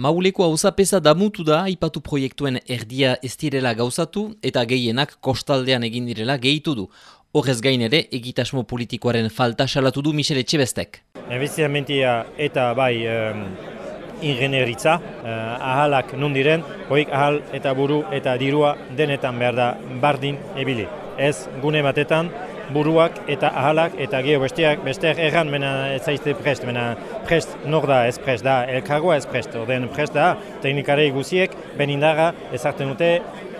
Mauleko hauzapeza damutu da aipatu proiektuen erdia ez direla gauzatu eta gehienak kostaldean egin direla gehitu du. Horrez gain ere, egitasmo politikoaren falta salatu du Michel Etxebestek. Investiamentia eta bai um, ingenieritza, uh, ahalak nun diren, hoik ahal eta buru eta dirua denetan behar da bardin ebili. Ez gune batetan, buruak eta ahalak eta geho besteak, besteak erran mena ez zaizte prest, mena prest nor da ez prest da, elkargoa ez prest, orden prest da, teknikarei guziek, benindaga ezartzen dute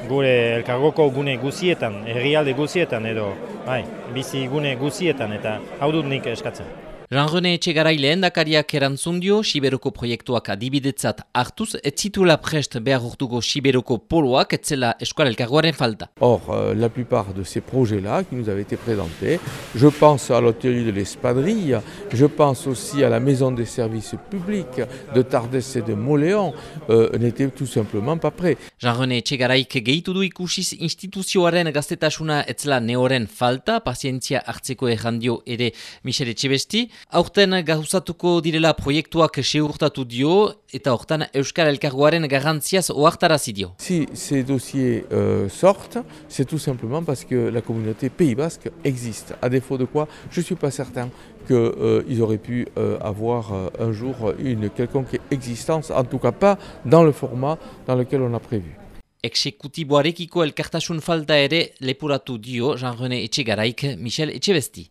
gure elkargoko gune guzietan, herrialde guzietan edo, bai, bizi gune guzietan eta hau dut nik eskatzen. Jean-René Etxegarai lehen dakariak erantzun dio, Siberoko proiektuak adibidetzat hartuz, ez zitula prest behar urtuko Siberoko poloak, etzela eskual elkargoaren falta. Or, euh, la plupart de ces projets-là qui nous avaient été présentés, je pense à l'hôtellerie de l'Espadrille, je pense aussi à la maison des services publics de Tardès et de Moléon, euh, n'étaient tout simplement pas prêts. Jean-René Etxegaraik gehitu du ikusiz instituzioaren gaztetasuna etzela neoren falta, pazientzia hartzeko errandio ere Michel Etxebesti, Aurten gauzatuko direla proiektuak seurtatu dio eta hortan Euskal Elkargoaren garantziaz oartarazi dio. Si ces dossiers euh, sortent, c'est tout simplement parce que la communauté Pays Basque existe. À défaut de quoi, je ne suis pas certain qu'ils euh, auraient pu euh, avoir euh, un jour une quelconque existence, en tout cas pas dans le format dans lequel on a prévu. Exekutiboarekiko elkartasun falta ere lepuratu dio Jean-René Etxegaraik Michel Etxebesti.